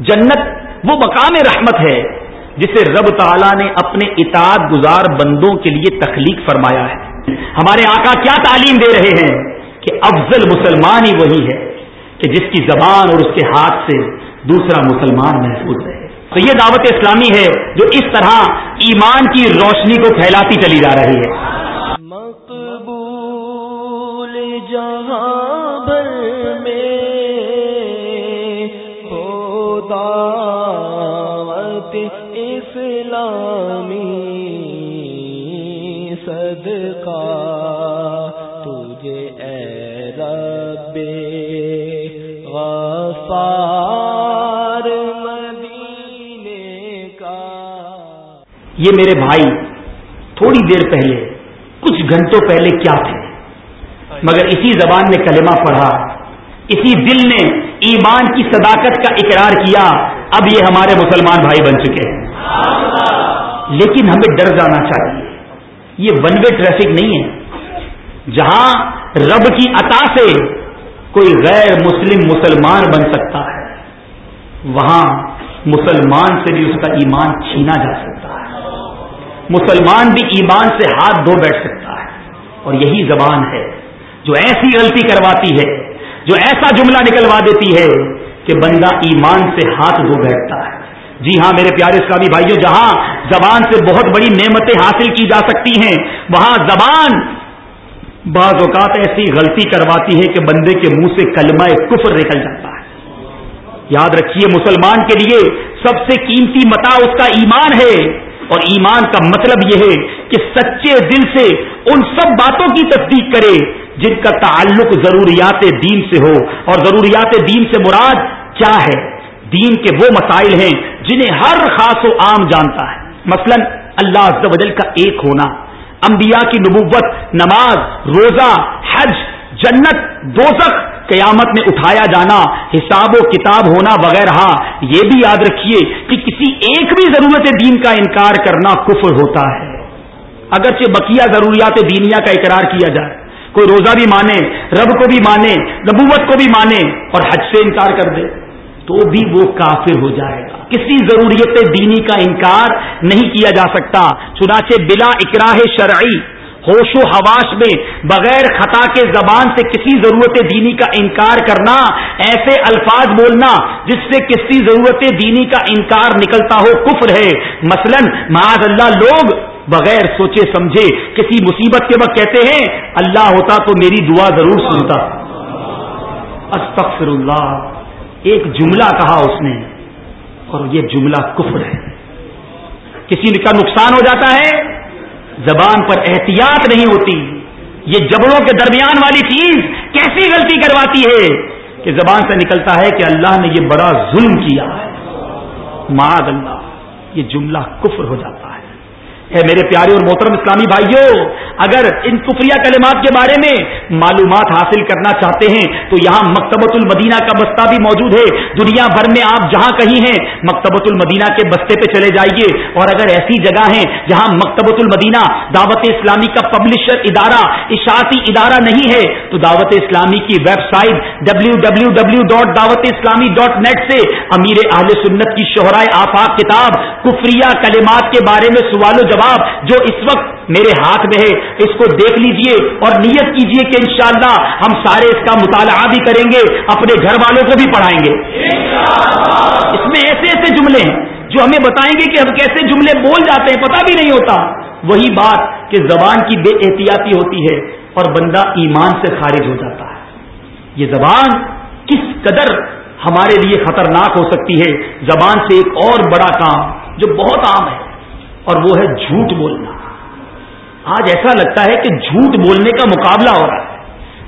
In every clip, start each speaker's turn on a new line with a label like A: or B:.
A: جنت وہ مقام رحمت ہے جسے رب تعالی نے اپنے اطاعت گزار بندوں کے لیے تخلیق فرمایا ہے۔ ہمارے آقا کیا تعلیم دے رہے ہیں کہ افضل مسلمان ہی وہی ہے کہ جس کی زبان اور اس کے ہاتھ سے دوسرا مسلمان محفوظ رہے۔ تو یہ دعوت اسلامی ہے جو اس طرح ایمان کی روشنی کو پھیلاتی چلی جا رہی ہے۔
B: مقبول جہاں اسلامی صدقہ، تجھے اے رب غفار
A: یہ میرے بھائی، تھوڑی دیر پہلے، کچھ گھنٹوں پہلے کیا تھے؟ مگر اسی زبان میں کلمہ پڑھا، اسی دل نے ایمان کی صداقت کا اقرار کیا، اب یہ ہمارے مسلمان بھائی بن چکے ہیں۔ لیکن ہمیں ڈر جانا چاہیے۔ یہ ون وے ٹریفک نہیں ہے۔ جہاں رب کی عطا سے کوئی غیر مسلم مسلمان بن سکتا ہے، وہاں مسلمان سے بھی اس کا ایمان چھینا جا سکتا ہے۔ مسلمان بھی ایمان سے ہاتھ دھو بیٹھ سکتا ہے۔ اور یہی زبان ہے جو ایسی غلطی کرواتی ہے، جو ایسا جملہ نکلوا دیتی ہے کہ بندہ ایمان سے ہاتھ دھو بیٹھتا ہے۔ جی ہاں میرے پیارے اسلامی بھائیوں جہاں زبان سے بہت بڑی نعمتیں حاصل کی جا سکتی ہیں، وہاں زبان بعض اوقات ایسی غلطی کرواتی ہے کہ بندے کے منہ سے کلمہ کفر نکل جاتا ہے۔ یاد رکھیے، مسلمان کے لیے سب سے قیمتی متا اس کا ایمان ہے۔ اور ایمان کا مطلب یہ ہے کہ سچے دل سے ان سب باتوں کی تصدیق کرے جن کا تعلق ضروریات دین سے ہو۔ اور ضروریات دین سے مراد کیا ہے؟ دین کے وہ مسائل ہیں جنہیں ہر خاص و عام جانتا ہے۔ مثلا اللہ عز و جل کا ایک ہونا، انبیاء کی نبوت، نماز، روزہ، حج، جنت، دوزخ، قیامت میں اٹھایا جانا، حساب و کتاب ہونا وغیرہ، یہ بھی یاد رکھیے کہ کسی ایک بھی ضرورت دین کا انکار کرنا کفر ہوتا ہے۔ اگرچہ بقیہ ضروریات دینیا کا اقرار کیا جائے، کوئی روزہ بھی مانے، رب کو بھی مانے، نبوت کو بھی مانے اور حج سے انکار کر دے۔ تو بھی وہ کافر ہو جائے گا۔ کسی ضروریت دینی کا انکار نہیں کیا جا سکتا، چنانچہ بلا اکراہ شرعی، ہوش و حواش میں، بغیر خطا کے زبان سے کسی ضرورت دینی کا انکار کرنا، ایسے الفاظ بولنا جس سے کسی ضرورت دینی کا انکار نکلتا ہو کفر ہے۔ مثلا، معاذ اللہ، لوگ بغیر سوچے سمجھے کسی مصیبت کے وقت کہتے ہیں، اللہ ہوتا تو میری دعا ضرور سنتا۔ استغفر اللہ۔ ایک جملہ کہا اس نے، اور یہ جملہ کفر ہے۔ کسی کا نقصان ہو جاتا ہے، زبان پر احتیاط نہیں ہوتی۔ یہ جبڑوں کے درمیان والی چیز کیسی غلطی کرواتی ہے کہ زبان سے نکلتا ہے کہ اللہ نے یہ بڑا ظلم کیا ہے۔ معاد اللہ، یہ جملہ کفر ہو جاتا۔ ہے اے میرے پیارے اور محترم اسلامی بھائیوں اگر ان کفریہ کلمات کے بارے میں معلومات حاصل کرنا چاہتے ہیں، تو یہاں مکتبۃ المدینہ کا بستہ بھی موجود ہے۔ دنیا بھر میں آپ جہاں کہیں ہیں، مکتبۃ المدینہ کے بستے پہ چلے جائیے۔ اور اگر ایسی جگہ ہیں جہاں مکتبۃ المدینہ دعوت اسلامی کا پبلشر ادارہ، اشاعتی ادارہ نہیں ہے، تو دعوت اسلامی کی web site W W W dot Dawat Islami dot net سے امیر اہل سنت کی شہرائے آفاق کتاب کفریہ کلمات کے بارے میں سوال و جواب جواب جو اس وقت میرے ہاتھ میں ہے اس کو دیکھ لیجیے اور نیت کیجیے کہ انشاءاللہ ہم سارے اس کا مطالعہ بھی کریں گے اپنے گھر والوں کو بھی پڑھائیں گے۔ اس میں ایسے ایسے جملے ہیں جو ہمیں بتائیں گے کہ ہم کیسے جملے بول جاتے ہیں پتہ بھی نہیں ہوتا۔ وہی بات کہ زبان کی بے احتیاطی ہوتی ہے اور بندہ ایمان سے خارج ہو جاتا ہے۔ یہ زبان کس قدر ہمارے لیے خطرناک ہو سکتی ہے؟ زبان سے ایک اور بڑا کام جو بہت عام ہے۔ اور وہ ہے جھوٹ بولنا۔ آج ایسا لگتا ہے کہ جھوٹ بولنے کا مقابلہ ہو رہا ہے۔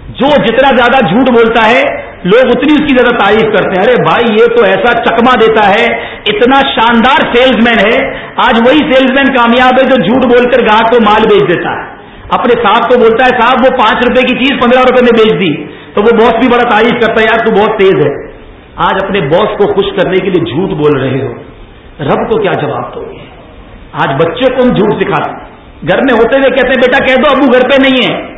A: جو جتنا زیادہ جھوٹ بولتا ہے، لوگ اتنی اس کی زیادہ تعریف کرتے ہیں۔ ارے بھائی، یہ تو ایسا چکما دیتا ہے۔ اتنا شاندار سیلز مین ہے۔ آج وہی سیلز مین کامیاب ہے جو جھوٹ بول کر گاہک کو مال بیچ دیتا ہے۔ اپنے صاحب کو بولتا ہے، صاحب، وہ پانچ روپے کی چیز پندرہ روپے میں بیچ دی۔ تو وہ باس بھی بڑا تعریف کرتا ہے، یار، تو بہت تیز ہے۔ آج اپنے باس کو خوش کرنے کے لیے جھوٹ بول رہے ہو۔ رب کو کیا جواب دو گے؟ آج بچوں کو ہم جھوٹ سکھاتے گھر میں ہوتے ہوئے کہتے ہیں، بیٹا کہہ دو، ابو گھر پہ نہیں ہے۔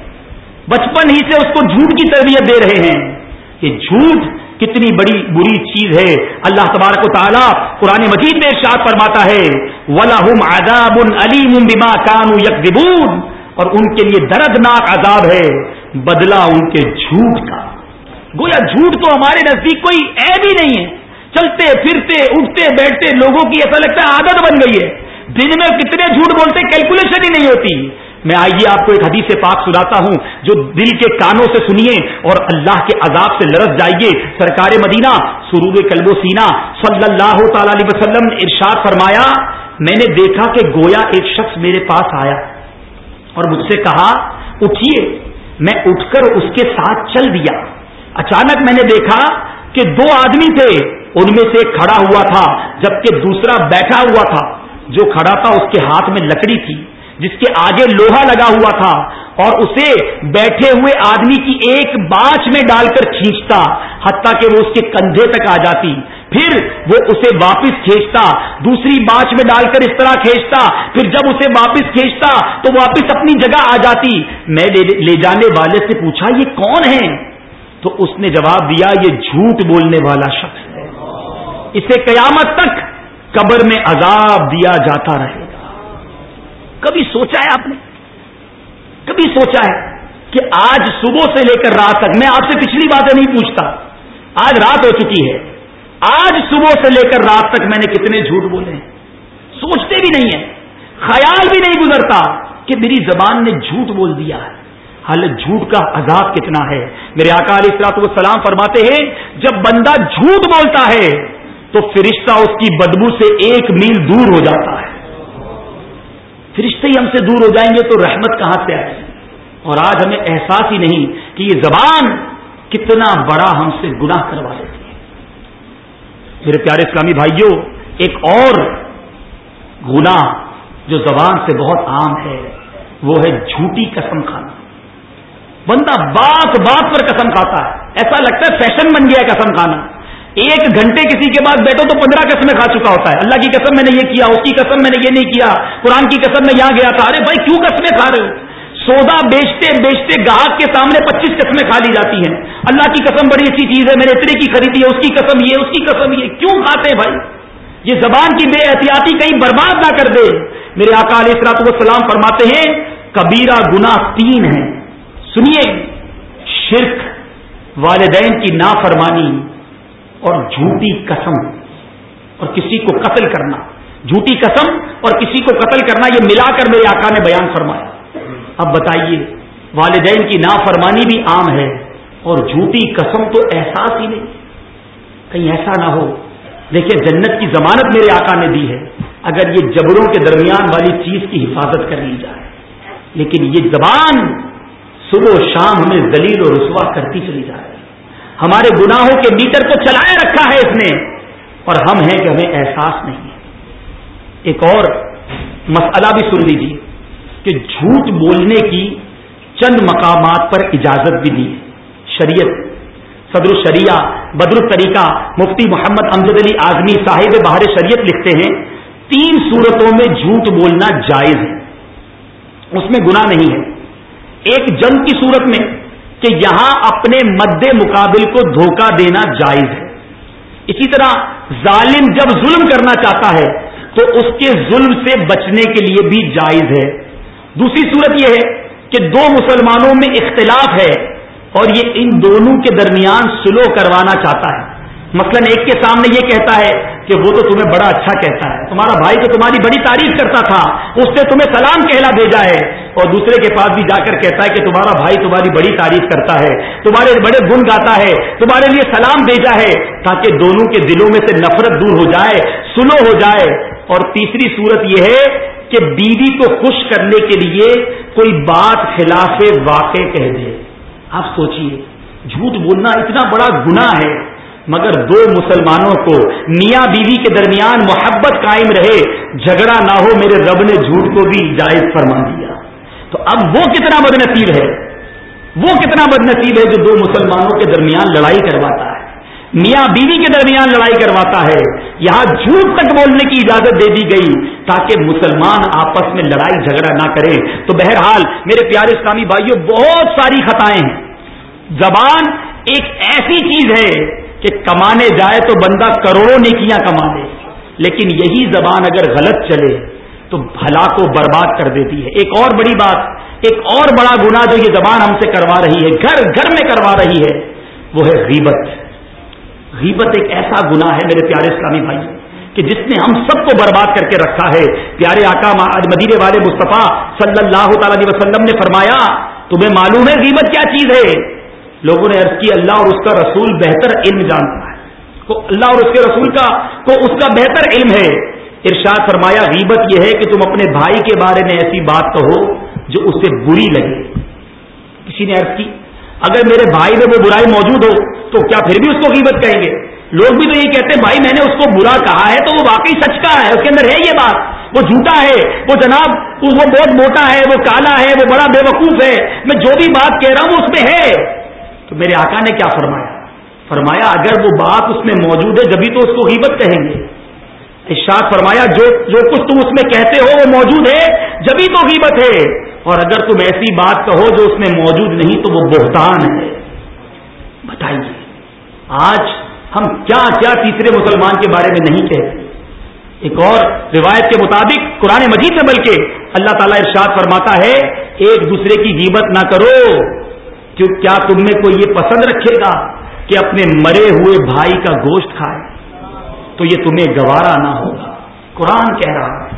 A: بچپن ہی سے اس کو جھوٹ کی تربیت دے رہے ہیں۔ کہ جھوٹ کتنی بڑی بری چیز ہے۔ اللہ تبارک و تعالیٰ قرآن مجید میں ارشاد فرماتا ہے ولاحم عذاب علیم بما کانو یکذبون اور ان کے لیے دردناک عذاب ہے۔ بدلہ ان کے جھوٹ کا۔ گویا جھوٹ تو ہمارے نزدیک کوئی عیب ہی نہیں ہے۔ چلتے، پھرتے، اٹھتے، بیٹھتے، لوگوں کی ایسا لگتا ہے عادت بن گئی ہے۔ دن میں کتنے جھوٹ بولتے کیلکولیشن ہی نہیں ہوتی۔ میں آئیے آپ کو ایک حدیث پاک سناتا ہوں، جو دل کے کانوں سے سنیے اور اللہ کے عذاب سے لرس جائیے۔ سرکار مدینہ، سرور کلب و سینا صلی اللہ تعالی علیہ وسلم نے ارشاد فرمایا، میں نے دیکھا کہ گویا ایک شخص میرے پاس آیا اور مجھ سے کہا، اٹھیے، میں اٹھ کر اس کے ساتھ چل دیا۔ اچانک میں نے دیکھا کہ دو آدمی تھے، ان میں سے ایک کھڑا ہوا تھا، جبکہ دوسرا بیٹھا ہوا تھا۔ جو کھڑا تھا اس کے ہاتھ میں لکڑی تھی، جس کے آگے لوہا لگا ہوا تھا، اور اسے بیٹھے ہوئے آدمی کی ایک باچ میں ڈال کر کھینچتا، حتیٰ کہ وہ اس کے کندھے تک آ جاتی۔ پھر وہ اسے واپس کھینچتا، دوسری باچ میں ڈال کر اس طرح کھینچتا، پھر جب اسے واپس کھینچتا، تو واپس اپنی جگہ آ جاتی۔ میں لے جانے والے سے پوچھا، یہ کون ہے تو اس نے جواب دیا، یہ جھوٹ بولنے والا شخص ہے۔ اسے قیامت تک قبر میں عذاب دیا جاتا رہے گا۔ کبھی سوچا ہے آپ نے؟ کبھی سوچا ہے کہ آج صبح سے لے کر رات تک، میں آپ سے پچھلی باتیں نہیں پوچھتا، آج رات ہو چکی ہے۔ آج صبح سے لے کر رات تک میں نے کتنے جھوٹ بولے ہیں۔ سوچتے بھی نہیں ہیں۔ خیال بھی نہیں گزرتا کہ میری زبان نے جھوٹ بول دیا ہے۔ حالت جھوٹ کا عذاب کتنا ہے۔ میرے آقا علیہ السلاط والسلام فرماتے ہیں، جب بندہ جھوٹ بولتا ہے تو فرشتہ اس کی بدبو سے ایک میل دور ہو جاتا ہے۔ فرشتے ہی ہم سے دور ہو جائیں گے تو رحمت کہاں سے آئے اور آج ہمیں احساس ہی نہیں کہ یہ زبان کتنا بڑا ہم سے گناہ کروا لیتی ہے۔ میرے پیارے اسلامی بھائیوں، ایک اور گنا جو زبان سے بہت عام ہے، وہ ہے جھوٹی قسم کھانا۔ بندہ بات بات پر قسم کھاتا ہے، ایسا لگتا ہے فیشن بن گیا ہے قسم کھانا۔ ایک گھنٹے کسی کے بعد بیٹھو تو پندرہ قسمیں کھا چکا ہوتا ہے۔ اللہ کی قسم میں نے یہ کیا، اس کی قسم میں نے یہ نہیں کیا، قرآن کی قسم میں یہاں گیا تھا۔ ارے بھائی، کیوں قسمیں کھا رہے ہو؟ سودا بیچتے بیچتے گاہک کے سامنے پچیس قسمیں کھا لی جاتی ہیں۔ اللہ کی قسم بڑی اچھی چیز ہے، میں نے اتنے کی خریدی ہے، اس کی قسم یہ، اس کی قسم یہ۔ کیوں کھاتے ہیں بھائی؟ یہ زبان کی بے احتیاطی کہیں برباد نہ کر دے۔ میرے آقا علیہ السلاط والسلام فرماتے ہیں، کبیرہ گنا تین ہیں۔ سنیے، شرک والدین کی نافرمانی۔ اور جھوٹی قسم اور کسی کو قتل کرنا جھوٹی قسم اور کسی کو قتل کرنا یہ ملا کر میرے آقا نے بیان فرمایا اب بتائیے والدین کی نافرمانی بھی عام ہے اور جھوٹی قسم تو احساس ہی نہیں کہیں ایسا نہ ہو دیکھیے جنت کی ضمانت میرے آقا نے دی ہے اگر یہ جبروں کے درمیان والی چیز کی حفاظت کر لی جائے لیکن یہ زبان صبح و شام ہمیں دلیل و رسوا کرتی چلی جائے ہمارے گناہوں کے میٹر کو چلائے رکھا ہے اس نے اور ہم ہیں کہ ہمیں احساس نہیں ہے۔ ایک اور مسئلہ بھی سن لیجیے کہ جھوٹ بولنے کی چند مقامات پر اجازت بھی دی ہے۔ شریعت، صدر الشریعہ، بدر الطریقہ، مفتی محمد امجد علی اعظمی صاحب بہار شریعت لکھتے ہیں، تین صورتوں میں جھوٹ بولنا جائز ہے۔ اس میں گناہ نہیں ہے۔ ایک جنگ کی صورت میں کہ یہاں اپنے مد مقابل کو دھوکہ دینا جائز ہے۔ اسی طرح ظالم جب ظلم کرنا چاہتا ہے تو اس کے ظلم سے بچنے کے لیے بھی جائز ہے۔ دوسری صورت یہ ہے کہ دو مسلمانوں میں اختلاف ہے اور یہ ان دونوں کے درمیان سلو کروانا چاہتا ہے۔ مثلا ایک کے سامنے یہ کہتا ہے کہ وہ تو تمہیں بڑا اچھا کہتا ہے۔ تمہارا بھائی تو تمہاری بڑی تعریف کرتا تھا، اس نے تمہیں سلام کہلا بھیجا ہے۔ اور دوسرے کے پاس بھی جا کر کہتا ہے کہ تمہارا بھائی تمہاری بڑی تعریف کرتا ہے، تمہارے بڑے گن گاتا ہے، تمہارے لیے سلام بھیجا ہے۔ تاکہ دونوں کے دلوں میں سے نفرت دور ہو جائے، سلو ہو جائے۔ اور تیسری صورت یہ ہے کہ بیوی کو خوش کرنے کے لیے کوئی بات خلاف واقع کہہ دے۔ آپ سوچیے جھوٹ بولنا اتنا بڑا گنا ہے۔ مگر دو مسلمانوں کو میاں بیوی کے درمیان محبت قائم رہے، جھگڑا نہ ہو، میرے رب نے جھوٹ کو بھی جائز فرما دیا۔ تو اب وہ کتنا بد نصیب ہے؟ وہ کتنا بد نصیب ہے جو دو مسلمانوں کے درمیان لڑائی کرواتا ہے؟ میاں بیوی کے درمیان لڑائی کرواتا ہے۔ یہاں جھوٹ تک بولنے کی اجازت دے دی گئی تاکہ مسلمان آپس میں لڑائی جھگڑا نہ کرے تو بہرحال میرے پیارے اسلامی بھائیوں بہت ساری خطائیں ہیں۔ زبان ایک ایسی چیز ہے کہ کمانے جائے تو بندہ کروڑوں نیکیاں کما لے۔ لیکن یہی زبان اگر غلط چلے تو بھلا کو برباد کر دیتی ہے۔ ایک اور بڑی بات، ایک اور بڑا گنا جو یہ زبان ہم سے کروا رہی ہے، گھر گھر میں کروا رہی ہے، وہ ہے غیبت۔ غیبت ایک ایسا گنا ہے میرے پیارے اسلامی بھائی، کہ جس نے ہم سب کو برباد کر کے رکھا ہے۔ پیارے آقا مدینے والے مصطفیٰ صلی اللہ تعالی وسلم نے فرمایا، تمہیں معلوم ہے غیبت کیا چیز ہے؟ لوگوں نے عرض کی، اللہ اور اس کا رسول بہتر علم جانتا ہے۔ تو اللہ اور اس کے رسول کا، کو اس کا بہتر علم ہے۔ ارشاد فرمایا، غیبت یہ ہے کہ تم اپنے بھائی کے بارے میں ایسی بات کہو جو اسے بری لگے۔ کسی نے عرض کی، اگر میرے بھائی میں وہ برائی موجود ہو، تو کیا پھر بھی اس کو غیبت کہیں گے؟ لوگ بھی تو یہ کہتے ہیں، بھائی میں نے اس کو برا کہا ہے تو وہ واقعی سچ کا ہے، اس کے اندر ہے یہ بات۔ وہ جھوٹا ہے، وہ جناب، وہ بہت موٹا ہے، وہ کالا ہے، وہ بڑا بے وقوف ہے۔ میں جو بھی بات کہہ رہا ہوں، اس میں ہے۔ تو میرے آقا نے کیا فرمایا؟ فرمایا، اگر وہ بات اس میں موجود ہے، جبھی تو اس کو غیبت کہیں گے۔ ارشاد فرمایا، جو جو کچھ تم اس میں کہتے ہو، وہ موجود ہے، جبھی تو غیبت ہے۔ اور اگر تم ایسی بات کہو جو اس میں موجود نہیں، تو وہ بہتان ہے۔ بتائیے، آج ہم کیا کیا تیسرے مسلمان کے بارے میں نہیں کہتے؟ ایک اور روایت کے مطابق، قرآن مجید سے بلکہ اللہ تعالیٰ ارشاد فرماتا ہے، ایک دوسرے کی غیبت نہ کرو۔ کیا تم میں کوئی یہ پسند رکھے گا کہ اپنے مرے ہوئے بھائی کا گوشت کھائے؟ تو یہ تمہیں گوارا نہ ہوگا۔ قرآن کہہ رہا ہے،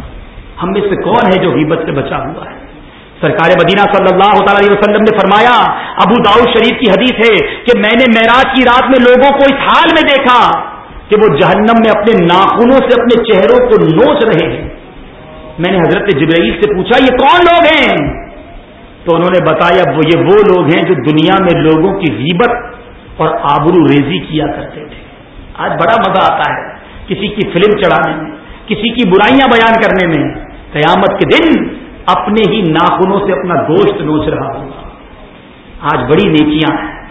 A: ہم میں سے کون ہے جو غیبت سے بچا ہوا ہے؟ سرکار مدینہ صلی اللہ تعالی علیہ وسلم نے فرمایا، ابو داؤد شریف کی حدیث ہے کہ میں نے معراج کی رات میں لوگوں کو اس حال میں دیکھا کہ وہ جہنم میں اپنے ناخنوں سے اپنے چہروں کو نوچ رہے ہیں۔ میں نے حضرت جبرائیل سے پوچھا، یہ کون لوگ ہیں؟ تو انہوں نے بتایا، وہ یہ وہ لوگ ہیں جو دنیا میں لوگوں کی غیبت اور آبرو ریزی کیا کرتے تھے۔ آج بڑا مزہ آتا ہے کسی کی فلم چڑھانے میں، کسی کی برائیاں بیان کرنے میں۔ قیامت کے دن اپنے ہی ناخنوں سے اپنا گوشت نوچ رہا ہوگا۔ آج بڑی نیکیاں ہیں۔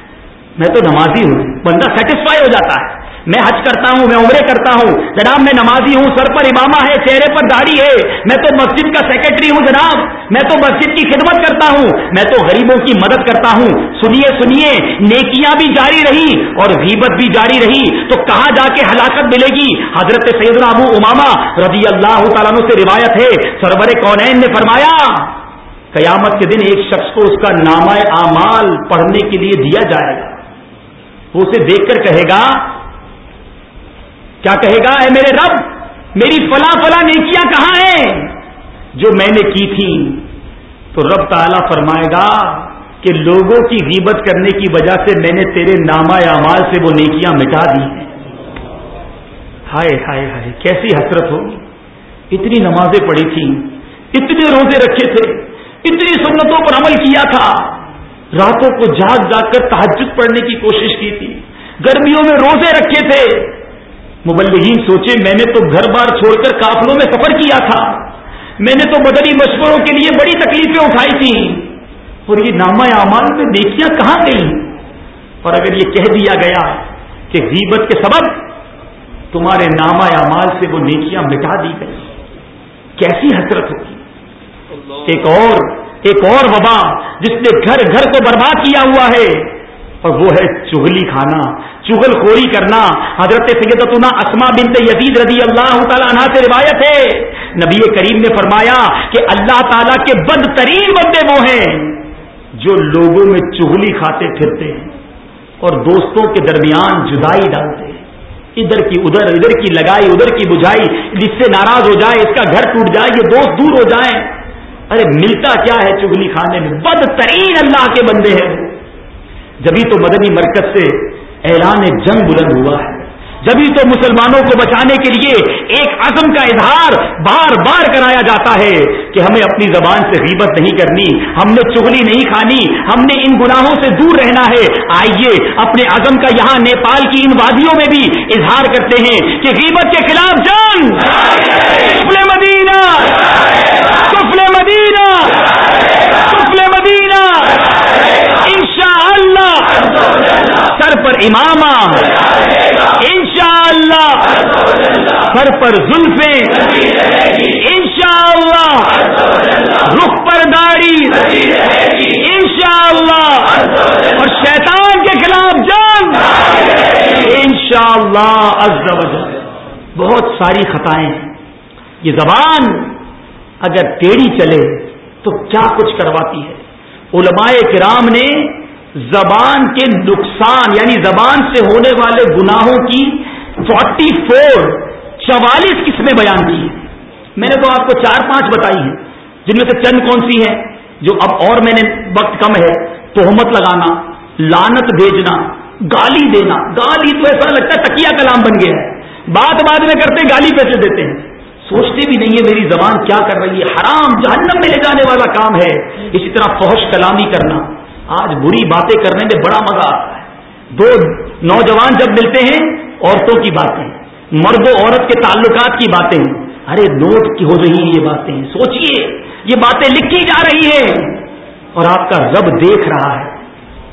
A: میں تو نمازی ہوں، بندہ سیٹسفائی ہو جاتا ہے۔ میں حج کرتا ہوں، میں عمرے کرتا ہوں۔ جناب، میں نمازی ہوں، سر پر امامہ ہے، چہرے پر داڑھی ہے۔ میں تو مسجد کا سیکرٹری ہوں، جناب۔ میں تو مسجد کی خدمت کرتا ہوں۔ میں تو غریبوں کی مدد کرتا ہوں۔ سنیے سنیے، نیکیاں بھی جاری رہی اور غیبت بھی جاری رہی۔ تو کہاں جا کے ہلاکت ملے گی؟ حضرت سید ابو اماما رضی اللہ تعالیٰ سے روایت ہے۔ سرور کونین نے فرمایا، قیامت کے دن ایک شخص کو اس کا نامہ اعمال پڑھنے کے لیے دیا جائے گا۔ وہ اسے دیکھ کر کہے گا کیا کہے گا؟ اے میرے رب، میری فلاں فلاں نیکیاں کہاں ہیں؟ جو میں نے کی تھی تو رب تعالی فرمائے گا کہ لوگوں کی غیبت کرنے کی وجہ سے میں نے تیرے نامہ اعمال سے وہ نیکیاں مٹا دی ہیں۔ ہائے ہائے ہائے، کیسی حسرت ہوگی اتنی نمازیں پڑھی تھیں، اتنے روزے رکھے تھے، اتنی سنتوں پر عمل کیا تھا۔ راتوں کو جاگ جاگ کر تحجد پڑھنے کی کوشش کی تھی۔ گرمیوں میں روزے رکھے تھے۔ مبلغین سوچے میں نے تو گھر بار چھوڑ کر کافلوں میں سفر کیا تھا۔ میں نے تو بدلی مشوروں کے لیے بڑی تکلیفیں اٹھائی تھی اور یہ نامہ اعمال میں نیکیاں کہاں گئی اور اگر یہ کہہ دیا گیا کہ غیبت کے سبب تمہارے نامہ اعمال سے وہ نیکیاں مٹا دی گئی کیسی حسرت ہوگی ایک اور ایک اور وبا جس نے گھر گھر کو برباد کیا ہوا ہے۔ اور وہ ہے چگلی کھانا، چغل خوری کرنا۔ حضرت سیدتنا اسما بنت یزید رضی اللہ تعالیٰ عنہ سے روایت ہے۔ نبی کریم نے فرمایا کہ اللہ تعالیٰ کے بدترین بندے وہ ہیں جو لوگوں میں چغلی کھاتے پھرتے ہیں اور دوستوں کے درمیان جدائی ڈالتے ہیں۔ ادھر کی ادھر ادھر کی لگائی، ادھر کی بجھائی، جس سے ناراض ہو جائے، اس کا گھر ٹوٹ جائے، یہ دوست دور ہو جائیں۔ ارے ملتا کیا ہے چگلی کھانے میں؟ بدترین اللہ کے بندے ہیں۔ جبھی تو مدنی مرکز سے اعلان جنگ بلند ہوا ہے۔ جبھی تو مسلمانوں کو بچانے کے لیے ایک عزم کا اظہار بار بار کرایا جاتا ہے کہ ہمیں اپنی زبان سے غیبت نہیں کرنی، ہم نے چگلی نہیں کھانی، ہم نے ان گناہوں سے دور رہنا ہے۔ آئیے اپنے عزم کا یہاں نیپال کی ان وادیوں میں بھی اظہار کرتے ہیں کہ غیبت کے خلاف جنگ۔ مدینہ۔ مدینہ مدینہ۔ سر پر امامہ، انشاءاللہ، سر پر زلفیں انشاءاللہ، رخ پر داڑھی، انشاءاللہ، اور شیطان کے خلاف جنگ شاء اللہ بہت ساری خطائیں۔ یہ زبان اگر ٹیڑھی چلے تو کیا کچھ کرواتی ہے؟ علماء کرام نے زبان کے نقصان یعنی زبان سے ہونے والے گناہوں کی فورٹی فور، چوالیس قسمیں بیان کی ہیں۔ میں نے تو آپ کو چار پانچ بتائی ہیں، جن میں سے چند کون سی ہیں، جو اب اور میں نے وقت کم ہے، تہمت لگانا لانت بھیجنا، گالی دینا۔ گالی تو ایسا لگتا ہے تکیا کلام بن گیا ہے۔ بات بعد میں کرتے گالی پیسے دیتے ہیں۔ سوچتے بھی نہیں ہے میری زبان کیا کر رہی ہے۔ حرام جہنم میں لے جانے والا کام ہے۔ اسی طرح فوش کلامی کرنا۔ آج بری باتیں کرنے میں بڑا مزہ آتا ہے۔ دو نوجوان جب ملتے ہیں، عورتوں کی باتیں، مرد و عورت کے تعلقات کی باتیں۔ ارے نوٹ کی ہو رہی ہیں یہ باتیں، سوچئے، یہ باتیں لکھی جا رہی ہیں۔ اور آپ کا رب دیکھ رہا ہے۔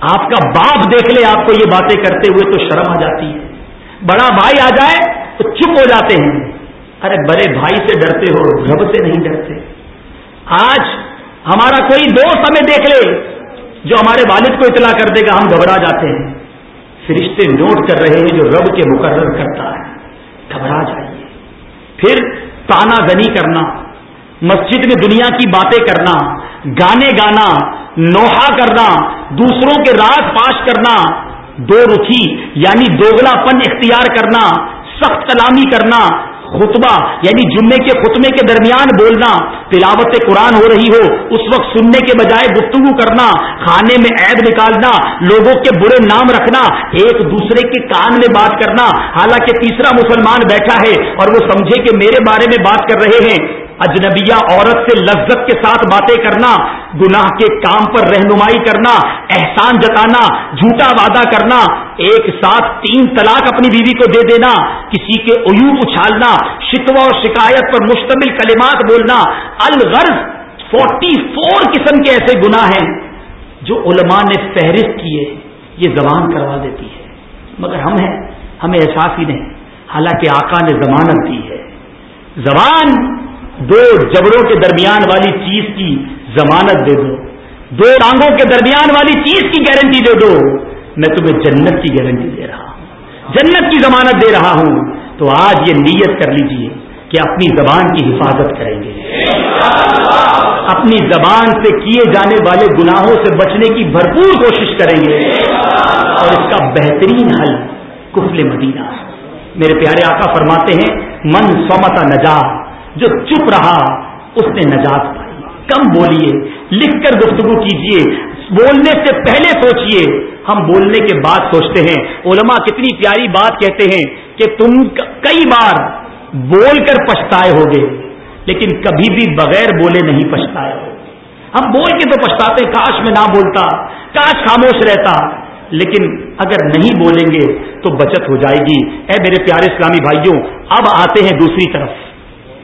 A: آپ کا باپ دیکھ لے آپ کو یہ باتیں کرتے ہوئے تو شرم آ جاتی ہے۔ بڑا بھائی آ جائے تو چپ ہو جاتے ہیں۔ ارے بڑے بھائی سے ڈرتے ہو، رب سے نہیں ڈرتے۔ آج ہمارا کوئی دوست ہمیں دیکھ لے۔ جو ہمارے والد کو اطلاع کر دے گا، ہم گھبرا جاتے ہیں۔ فرشتے نوٹ کر رہے ہیں جو رب کے مقرر کرتا ہے۔ گھبرا جائیے۔ پھر تانا گنی کرنا، مسجد میں دنیا کی باتیں کرنا، گانے گانا نوحا کرنا، دوسروں کے راز پاش کرنا، دو رخی یعنی دوگلا پن اختیار کرنا، سخت کلامی کرنا خطبہ یعنی جمعے کے خطبے کے درمیان بولنا، تلاوت قرآن ہو رہی ہو، اس وقت سننے کے بجائے گفتگو کرنا، کھانے میں عید نکالنا، لوگوں کے برے نام رکھنا، ایک دوسرے کے کان میں بات کرنا، حالانکہ تیسرا مسلمان بیٹھا ہے اور وہ سمجھے کہ میرے بارے میں بات کر رہے ہیں۔ اجنبیہ عورت سے لذت کے ساتھ باتیں کرنا، گناہ کے کام پر رہنمائی کرنا، احسان جتانا، جھوٹا وعدہ کرنا، ایک ساتھ تین طلاق اپنی بیوی کو دے دینا، کسی کے عیوب اچھالنا، شکوہ اور شکایت پر مشتمل کلمات بولنا، الغرض فورٹی فور قسم کے ایسے گناہ ہیں جو علماء نے فہرست کیے، یہ زبان کروا دیتی ہے۔ مگر ہم ہیں، ہمیں احساس ہی نہیں۔ حالانکہ آقا نے ضمانت دی ہے۔ زبان دو جبڑوں کے درمیان والی چیز کی ضمانت دے دو۔ دو ٹانگوں کے درمیان والی چیز کی گارنٹی دے دو۔ میں تمہیں جنت کی گارنٹی دے رہا ہوں۔ جنت کی ضمانت دے رہا ہوں۔ تو آج یہ نیت کر لیجیے کہ اپنی زبان کی حفاظت کریں گے۔ اپنی زبان سے کیے جانے والے گناہوں سے بچنے کی بھرپور کوشش کریں گے۔ اور اس کا بہترین حل کفل مدینہ۔ میرے پیارے آقا فرماتے ہیں، من سومتا نجات جو چپ رہا اس نے نجات پائی۔ کم بولیے، لکھ کر گفتگو کیجیے۔ بولنے سے پہلے سوچئے۔ ہم بولنے کے بعد سوچتے ہیں۔ علماء کتنی پیاری بات کہتے ہیں کہ تم کئی بار بول کر پچھتائے ہوگے، لیکن کبھی بھی بغیر بولے نہیں پچھتائے ہو ہم بول کے تو پچھتاتے، کاش میں نہ بولتا، کاش خاموش رہتا۔ لیکن اگر نہیں بولیں گے تو بچت ہو جائے گی۔ اے میرے پیارے اسلامی بھائیوں، اب آتے ہیں دوسری طرف۔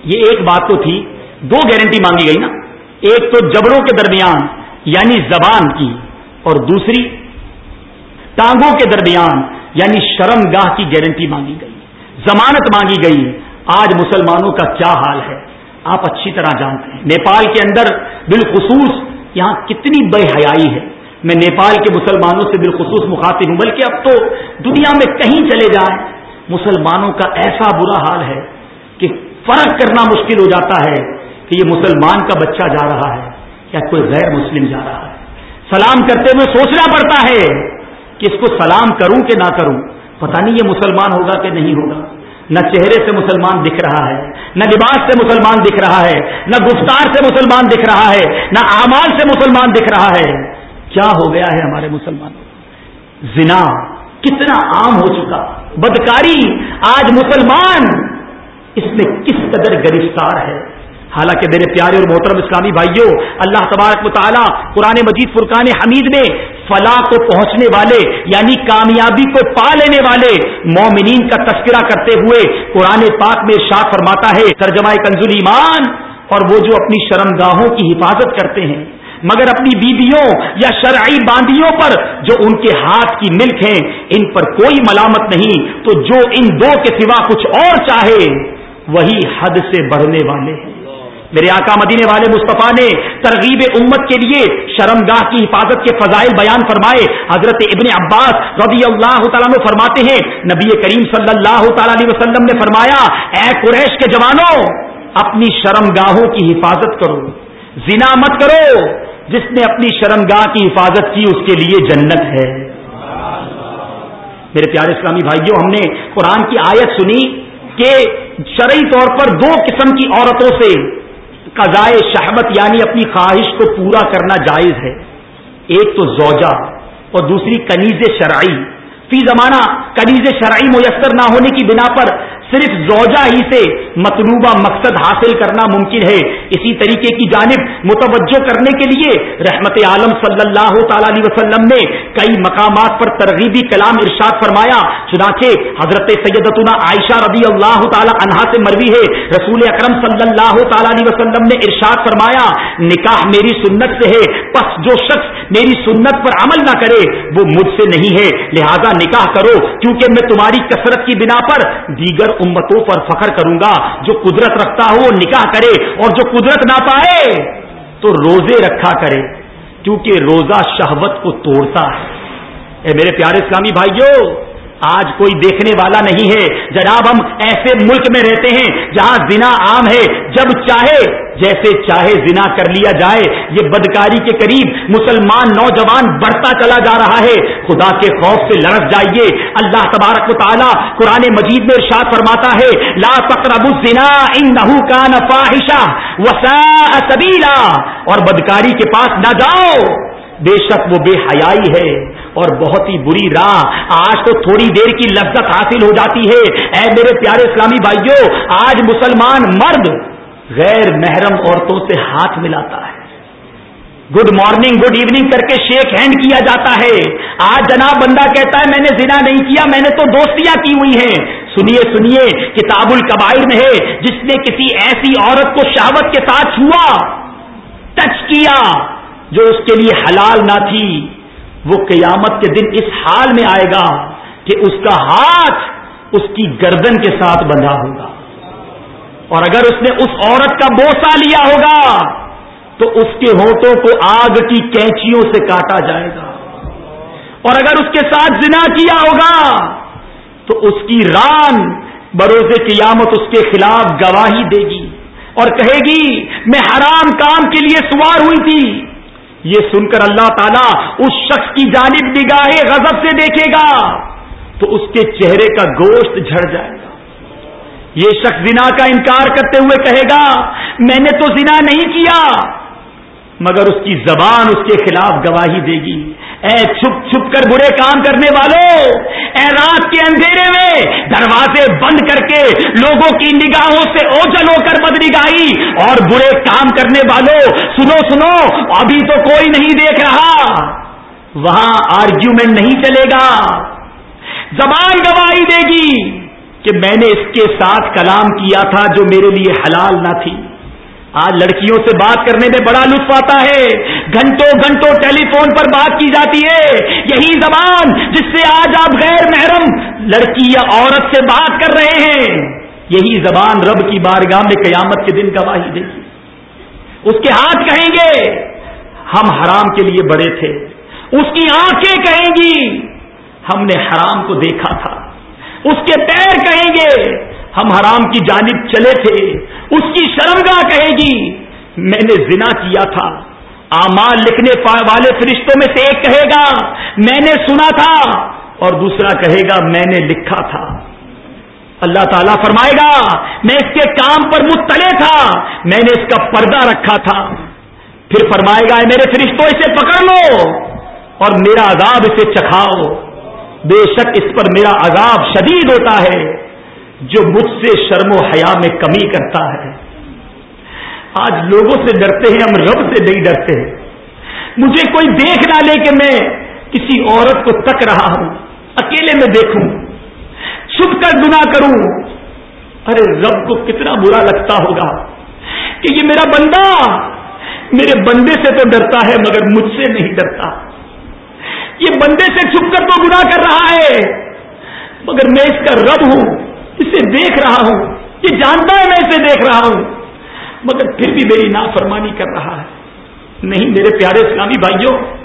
A: یہ ایک بات تو تھی، دو گارنٹی مانگی گئی نا۔ ایک تو جبڑوں کے درمیان یعنی زبان کی، اور دوسری ٹانگوں کے درمیان یعنی شرم گاہ کی گارنٹی مانگی گئی۔ ضمانت مانگی گئی، آج مسلمانوں کا کیا حال ہے؟ آپ اچھی طرح جانتے ہیں۔ نیپال کے اندر بالخصوص یہاں کتنی بے حیائی ہے۔ میں نیپال کے مسلمانوں سے بالخصوص مخاطب ہوں، بلکہ اب تو دنیا میں کہیں چلے جائیں، مسلمانوں کا ایسا برا حال ہے کہ فرق کرنا مشکل ہو جاتا ہے کہ یہ مسلمان کا بچہ جا رہا ہے یا کوئی غیر مسلم جا رہا ہے۔ سلام کرتے ہوئے سوچنا پڑتا ہے کہ اس کو سلام کروں کہ نہ کروں۔ پتہ نہیں یہ مسلمان ہوگا کہ نہیں ہوگا۔ نہ چہرے سے مسلمان دکھ رہا ہے، نہ لباس سے مسلمان دکھ رہا ہے، نہ گفتار سے مسلمان دکھ رہا ہے، نہ اعمال سے مسلمان دکھ رہا ہے۔ کیا ہو گیا ہے ہمارے مسلمانوں؟ زنا کتنا عام ہو چکا۔ بدکاری، آج مسلمان اس میں کس قدر گرفتار ہے؟ حالانکہ میرے پیارے اور محترم اسلامی بھائیوں، اللہ تبارک مطالعہ قرآن مجید فرقان حمید میں فلاح کو پہنچنے والے یعنی کامیابی کو پا لینے والے مومنین کا تذکرہ کرتے ہوئے قرآن پاک میں شاہ فرماتا ہے، ترجمہ کنزول ایمان، اور وہ جو اپنی شرمگاہوں کی حفاظت کرتے ہیں، مگر اپنی بیویوں یا شرعی باندیوں پر جو ان کے ہاتھ کی ملک ہیں، ان پر کوئی ملامت نہیں، تو جو ان دو کے سوا کچھ اور چاہے وہی حد سے بڑھنے والے ہیں۔ میرے آقا مدینے والے مصطفیٰ نے ترغیب امت کے لیے شرمگاہ کی حفاظت کے فضائل بیان فرمائے۔ حضرت ابن عباس رضی اللہ تعالیٰ نے فرماتے ہیں، نبی کریم صلی اللہ تعالی علیہ وسلم نے فرمایا، اے قریش کے جوانوں، اپنی شرمگاہوں کی حفاظت کرو۔ زنا مت کرو، جس نے اپنی شرمگاہ کی حفاظت کی اس کے لیے جنت ہے۔ میرے پیارے اسلامی بھائیوں، ہم نے قرآن کی آیت سنی۔ کہ شرعی طور پر دو قسم کی عورتوں سے قضائے شہبت یعنی اپنی خواہش کو پورا کرنا جائز ہے۔ ایک تو زوجہ اور دوسری کنیز شرعی۔ فی زمانہ کنیز شرعی میسر نہ ہونے کی بنا پر صرف زوجہ ہی سے مطلوبہ مقصد حاصل کرنا ممکن ہے۔ اسی طریقے کی جانب متوجہ کرنے کے لیے رحمت عالم صلی اللہ تعالی علیہ وسلم نے کئی مقامات پر ترغیبی کلام ارشاد فرمایا۔ چنانچہ حضرت سیدتنا عائشہ رضی اللہ تعالی عنہا سے مروی ہے۔ رسول اکرم صلی اللہ تعالی علیہ وسلم نے ارشاد فرمایا، نکاح میری سنت سے ہے، پس جو شخص میری سنت پر عمل نہ کرے، وہ مجھ سے نہیں ہے۔ لہذا نکاح کرو، کیونکہ میں تمہاری کثرت کی بنا پر دیگر امتوں پر فخر کروں گا۔ جو قدرت رکھتا ہو وہ نکاح کرے اور جو قدرت نہ پائے تو روزے رکھا کرے کیونکہ روزہ شہوت کو توڑتا ہے۔ اے میرے پیارے اسلامی بھائیوں آج کوئی دیکھنے والا نہیں ہے۔ جناب، ہم ایسے ملک میں رہتے ہیں جہاں زنا عام ہے۔ جب چاہے، جیسے چاہے زنا کر لیا جائے۔ یہ بدکاری کے قریب مسلمان نوجوان بڑھتا چلا جا رہا ہے۔ خدا کے خوف سے لڑک جائیے۔ اللہ تبارک و تعالیٰ قرآن مجید میں ارشاد فرماتا ہے، لا تقرب الزنا انه كان فاحشہ وساء سبیلا۔ اور بدکاری کے پاس نہ جاؤ۔ بے شک وہ بے حیائی ہے۔ اور بہت ہی بری راہ آج تو تھوڑی دیر کی لذت حاصل ہو جاتی ہے۔ اے میرے پیارے اسلامی بھائیوں، آج مسلمان مرد غیر محرم عورتوں سے ہاتھ ملاتا ہے۔ گڈ مارننگ گڈ ایوننگ کر کے شیک ہینڈ کیا جاتا ہے۔ آج جناب بندہ کہتا ہے، میں نے زنا نہیں کیا، میں نے تو دوستیاں کی ہوئی ہیں۔ سنیے سنیے، کتاب القبائر میں ہے، جس نے کسی ایسی عورت کو شہوت کے ساتھ چھوا ٹچ کیا، جو اس کے لیے حلال نہ تھی۔ وہ قیامت کے دن اس حال میں آئے گا کہ اس کا ہاتھ اس کی گردن کے ساتھ بندھا ہوگا۔ اور اگر اس نے اس عورت کا بوسا لیا ہوگا، تو اس کے ہوٹوں کو آگ کی کینچیوں سے کاٹا جائے گا۔ اور اگر اس کے ساتھ زنا کیا ہوگا، تو اس کی ران بروز قیامت اس کے خلاف گواہی دے گی اور کہے گی، میں حرام کام کے لیے سوار ہوئی تھی۔ یہ سن کر اللہ تعالیٰ اس شخص کی جانب نگاہ غضب سے دیکھے گا تو اس کے چہرے کا گوشت جھڑ جائے گا۔ یہ شخص زنا کا انکار کرتے ہوئے کہے گا، میں نے تو زنا نہیں کیا، مگر اس کی زبان اس کے خلاف گواہی دے گی۔ اے چھپ چھپ کر برے کام کرنے والوں اے رات کے اندھیرے میں دروازے بند کر کے لوگوں کی نگاہوں سے اوجل ہو کر بدنگاہی اور برے کام کرنے والوں سنو سنو، ابھی تو کوئی نہیں دیکھ رہا۔ وہاں آرگیومنٹ نہیں چلے گا۔ زبان گواہی دے گی کہ میں نے اس کے ساتھ کلام کیا تھا جو میرے لیے حلال نہ تھی۔ آج لڑکیوں سے بات کرنے میں بڑا لطف آتا ہے۔ گھنٹوں گھنٹوں ٹیلی فون پر بات کی جاتی ہے۔ یہی زبان جس سے آج آپ غیر محرم لڑکی یا عورت سے بات کر رہے ہیں۔ یہی زبان رب کی بارگاہ میں قیامت کے دن گواہی دے گی۔ اس کے ہاتھ کہیں گے، ہم حرام کے لیے بڑے تھے۔ اس کی آنکھیں کہیں گی، ہم نے حرام کو دیکھا تھا۔ اس کے پیر کہیں گے، ہم حرام کی جانب چلے تھے۔ اس کی شرمگاہ کہے گی، میں نے زنا کیا تھا۔ آمال لکھنے والے فرشتوں میں سے ایک کہے گا، میں نے سنا تھا۔ اور دوسرا کہے گا، میں نے لکھا تھا۔ اللہ تعالیٰ فرمائے گا، میں اس کے کام پر مطلع تھا۔ میں نے اس کا پردہ رکھا تھا۔ پھر فرمائے گا میرے فرشتوں، اسے پکڑ لو اور میرا عذاب اسے چکھاؤ۔ بے شک اس پر میرا عذاب شدید ہوتا ہے۔ جو مجھ سے شرم و حیا میں کمی کرتا ہے۔ آج لوگوں سے ڈرتے ہیں، ہم رب سے نہیں ڈرتے۔ مجھے کوئی دیکھ نہ لے کہ میں کسی عورت کو تک رہا ہوں، اکیلے میں دیکھوں، چھپ کر گنا کروں۔ ارے رب کو کتنا برا لگتا ہوگا کہ یہ میرا بندہ میرے بندے سے تو ڈرتا ہے، مگر مجھ سے نہیں ڈرتا۔ یہ بندے سے چھپ کر تو گنا کر رہا ہے، مگر میں اس کا رب ہوں۔ اسے دیکھ رہا ہوں یہ جانتا ہے میں اسے دیکھ رہا ہوں۔ مگر پھر بھی میری نافرمانی کر رہا ہے۔ نہیں میرے پیارے اسلامی بھائیوں،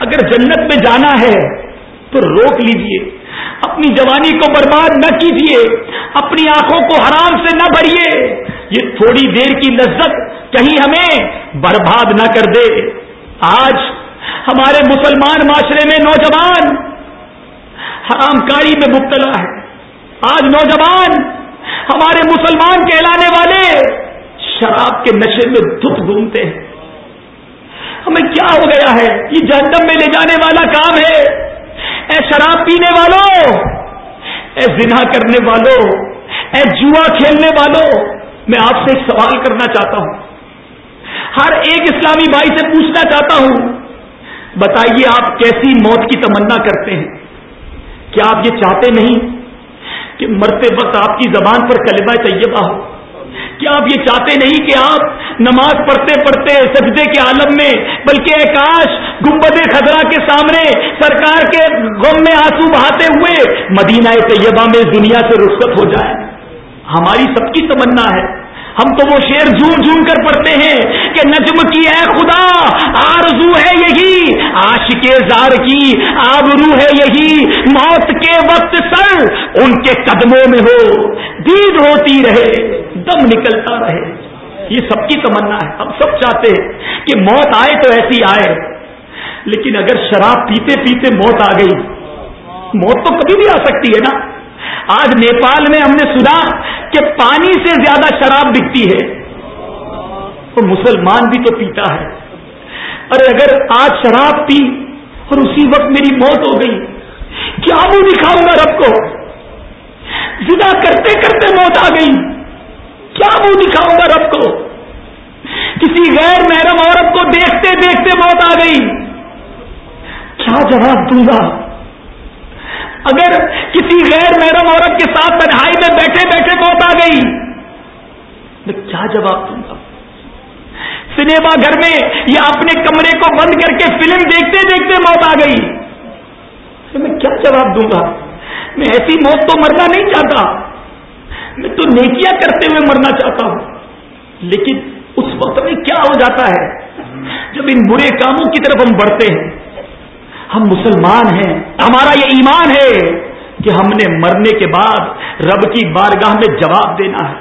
A: اگر جنت میں جانا ہے تو روک لیجیے۔ اپنی جوانی کو برباد نہ کیجیے اپنی آنکھوں کو حرام سے نہ بھریے۔ یہ تھوڑی دیر کی لذت کہیں ہمیں برباد نہ کر دے۔ آج ہمارے مسلمان معاشرے میں نوجوان حرام کاری میں مبتلا ہے۔ آج نوجوان ہمارے مسلمان کہلانے والے شراب کے نشے میں دھپ گھومتے ہیں۔ ہمیں کیا ہو گیا ہے؟ یہ جہنم میں لے جانے والا کام ہے۔ اے شراب پینے والوں اے زنا کرنے والوں اے جوا کھیلنے والوں میں آپ سے ایک سوال کرنا چاہتا ہوں۔ ہر ایک اسلامی بھائی سے پوچھنا چاہتا ہوں، بتائیے آپ کیسی موت کی تمنا کرتے ہیں؟ کیا آپ یہ چاہتے نہیں؟ کہ مرتے وقت آپ کی زبان پر کلمہ طیبہ ہو۔ کیا آپ یہ چاہتے نہیں کہ آپ نماز پڑھتے پڑھتے سجدے کے عالم میں، بلکہ کاش گنبد خزرہ کے سامنے سرکار کے غم میں آنسو بہاتے ہوئے مدینہ طیبہ میں دنیا سے رخصت ہو جائے۔ ہماری سب کی تمنا ہے۔ ہم تو وہ شیر جھوم جھوم کر پڑھتے ہیں کہ نجم کی ہے خدا، آرزو ہے یہی، عاشق زار کی آبرو ہے یہی، موت کے وقت سر ان کے قدموں میں ہو، دید ہوتی رہے، دم نکلتا رہے۔ یہ سب کی تمنا ہے۔ ہم سب چاہتے ہیں کہ موت آئے تو ایسی آئے۔ لیکن اگر شراب پیتے پیتے موت آ گئی، موت تو کبھی بھی آ سکتی ہے نا؟ آج نیپال میں ہم نے سنا کہ پانی سے زیادہ شراب بکتی ہے۔ تو مسلمان بھی تو پیتا ہے۔ ارے اگر آج شراب پی اور اسی وقت میری موت ہو گئی، کیا منہ دکھاؤں گا رب کو؟ زنا کرتے کرتے موت آ گئی۔ کیا منہ دکھاؤں گا رب کو؟ کسی غیر محرم عورت کو دیکھتے دیکھتے موت آ گئی۔ کیا جواب دوں گا؟ اگر کسی غیر محرم عورت کے ساتھ تنہائی میں بیٹھے بیٹھے موت آ گئی میں کیا جواب دوں گا؟ سنیما گھر میں یا اپنے کمرے کو بند کر کے فلم دیکھتے دیکھتے موت آ گئی۔ میں کیا جواب دوں گا؟ میں ایسی موت تو مرنا نہیں چاہتا۔ میں تو نیکیاں کرتے ہوئے مرنا چاہتا ہوں۔ لیکن اس وقت میں کیا ہو جاتا ہے؟ جب ان برے کاموں کی طرف ہم بڑھتے ہیں۔ ہم مسلمان ہیں، ہمارا یہ ایمان ہے کہ ہم نے مرنے کے بعد رب کی بارگاہ میں جواب دینا ہے۔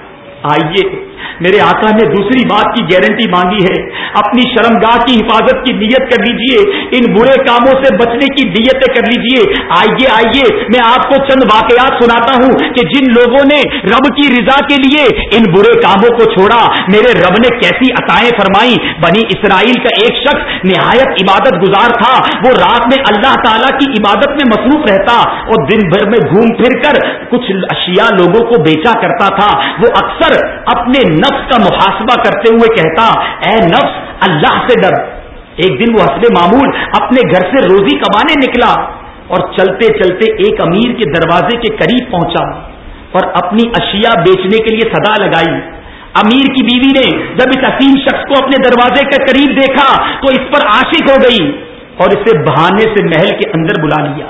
A: آئیے میرے آقا نے دوسری بات کی گارنٹی مانگی ہے۔ اپنی شرم گاہ کی حفاظت کی نیت کر لیجیے۔ ان برے کاموں سے بچنے کی نیتیں کر لیجیے۔ آئیے آئیے، میں آپ کو چند واقعات سناتا ہوں کہ جن لوگوں نے رب کی رضا کے لیے ان برے کاموں کو چھوڑا۔ میرے رب نے کیسی عطائیں فرمائی بنی اسرائیل کا ایک شخص نہایت عبادت گزار تھا۔ وہ رات میں اللہ تعالیٰ کی عبادت میں مصروف رہتا اور دن بھر میں گھوم پھر کر کچھ اشیاء لوگوں کو بیچا کرتا تھا۔ وہ اکثر اپنے نفس کا محاسبہ کرتے ہوئے کہتا، اے نفس، اللہ سے ڈر. ایک دن وہ حسب معمول اپنے گھر سے روزی کمانے نکلا اور چلتے چلتے ایک امیر کے دروازے کے قریب پہنچا اور اپنی اشیاء بیچنے کے لیے صدا لگائی۔ امیر کی بیوی نے جب اس حسین شخص کو اپنے دروازے کے قریب دیکھا تو اس پر عاشق ہو گئی اور اسے بہانے سے محل کے اندر بلا لیا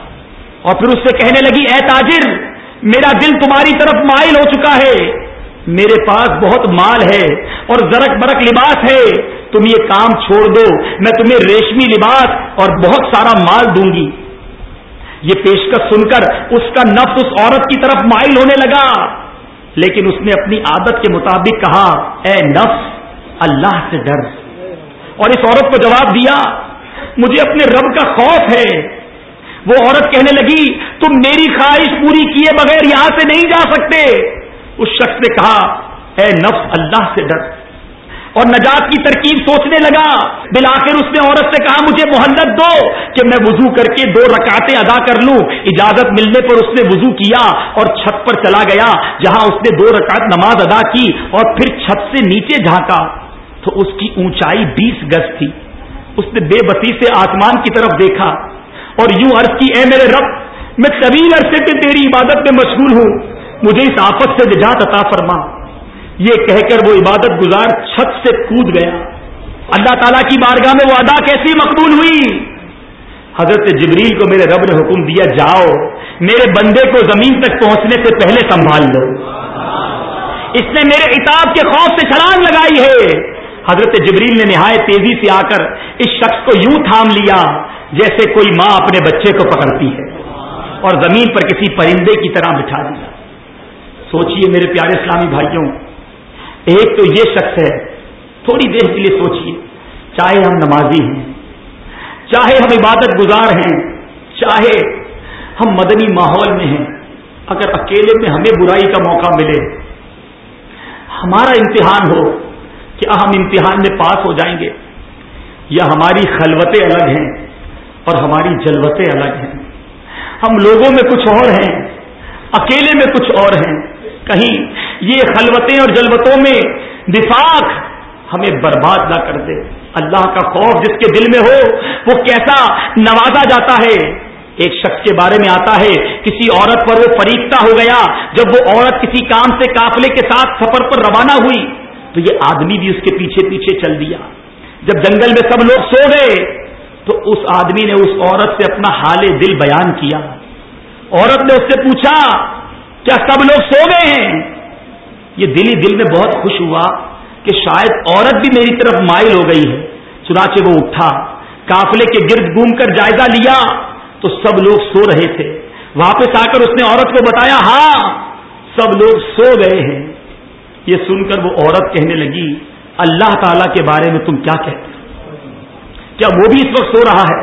A: اور پھر اس سے کہنے لگی، اے تاجر، میرا دل تمہاری طرف مائل ہو چکا ہے۔ میرے پاس بہت مال ہے اور زرک برک لباس ہے، تم یہ کام چھوڑ دو، میں تمہیں ریشمی لباس اور بہت سارا مال دوں گی۔ یہ پیشکش سن کر اس کا نفس اس عورت کی طرف مائل ہونے لگا۔ لیکن اس نے اپنی عادت کے مطابق کہا، اے نفس، اللہ سے ڈر۔ اور اس عورت کو جواب دیا، مجھے اپنے رب کا خوف ہے۔ وہ عورت کہنے لگی، تم میری خواہش پوری کیے بغیر یہاں سے نہیں جا سکتے۔ اس شخص نے کہا، اے نفس، اللہ سے ڈر. اور نجات کی ترکیب سوچنے لگا۔ بلاخر اس نے عورت سے کہا، مجھے محلت دو کہ میں وضو کر کے دو رکعتیں ادا کر لوں۔ اجازت ملنے پر اس نے وضو کیا اور چھت پر چلا گیا، جہاں اس نے دو رکعت نماز ادا کی اور پھر چھت سے نیچے جھانکا۔ تو اس کی اونچائی بیس گز تھی۔ اس نے بے بسی سے آسمان کی طرف دیکھا اور یوں عرض کی، اے میرے رب، میں طویل عرصے سے تیری عبادت میں مشغول ہوں۔ مجھے اس آفت سے نجات عطا فرما۔ یہ کہہ کر وہ عبادت گزار چھت سے کود گیا۔ اللہ تعالیٰ کی بارگاہ میں وہ ادا کیسی مقبول ہوئی؟ حضرت جبریل کو میرے رب نے حکم دیا، جاؤ، میرے بندے کو زمین تک پہنچنے سے پہلے سنبھال لو۔ اس نے میرے اتاب کے خوف سے چھلانگ لگائی ہے۔ حضرت جبریل نے نہایت تیزی سے آ کر اس شخص کو یوں تھام لیا جیسے کوئی ماں اپنے بچے کو پکڑتی ہے اور زمین پر کسی پرندے کی طرح بٹھا دیا۔ سوچئے میرے پیارے اسلامی بھائیوں، ایک تو یہ شخص ہے، تھوڑی دیر کے لیے سوچئے، چاہے ہم نمازی ہیں، چاہے ہم عبادت گزار ہیں، چاہے ہم مدنی ماحول میں ہیں، اگر اکیلے میں ہمیں برائی کا موقع ملے، ہمارا امتحان ہو کیا ہم امتحان میں پاس ہو جائیں گے، یا ہماری خلوتیں الگ ہیں اور ہماری جلوتیں الگ ہیں۔ ہم لوگوں میں کچھ اور ہیں، اکیلے میں کچھ اور ہیں۔ کہیں یہ خلوتیں اور جلوتوں میں وفاق ہمیں برباد نہ کر دے۔ اللہ کا خوف جس کے دل میں ہو، وہ کیسا نوازا جاتا ہے۔ ایک شخص کے بارے میں آتا ہے، کسی عورت پر وہ فریقتا ہو گیا، جب وہ عورت کسی کام سے قافلے کے ساتھ سفر پر روانہ ہوئی، تو یہ آدمی بھی اس کے پیچھے پیچھے چل دیا۔ جب جنگل میں سب لوگ سو گئے، تو اس آدمی نے اس عورت سے اپنا حال دل بیان کیا۔ عورت نے اس سے پوچھا کیا سب لوگ سو گئے ہیں؟ یہ دل ہی دل میں بہت خوش ہوا کہ شاید عورت بھی میری طرف مائل ہو گئی ہے۔ چنانچہ وہ اٹھا کافلے کے گرد گھوم کر جائزہ لیا تو سب لوگ سو رہے تھے۔ واپس آ کر اس نے عورت کو بتایا ہاں سب لوگ سو گئے ہیں۔ یہ سن کر وہ عورت کہنے لگی، اللہ تعالی کے بارے میں تم کیا کہتے کیا وہ بھی اس وقت سو رہا ہے؟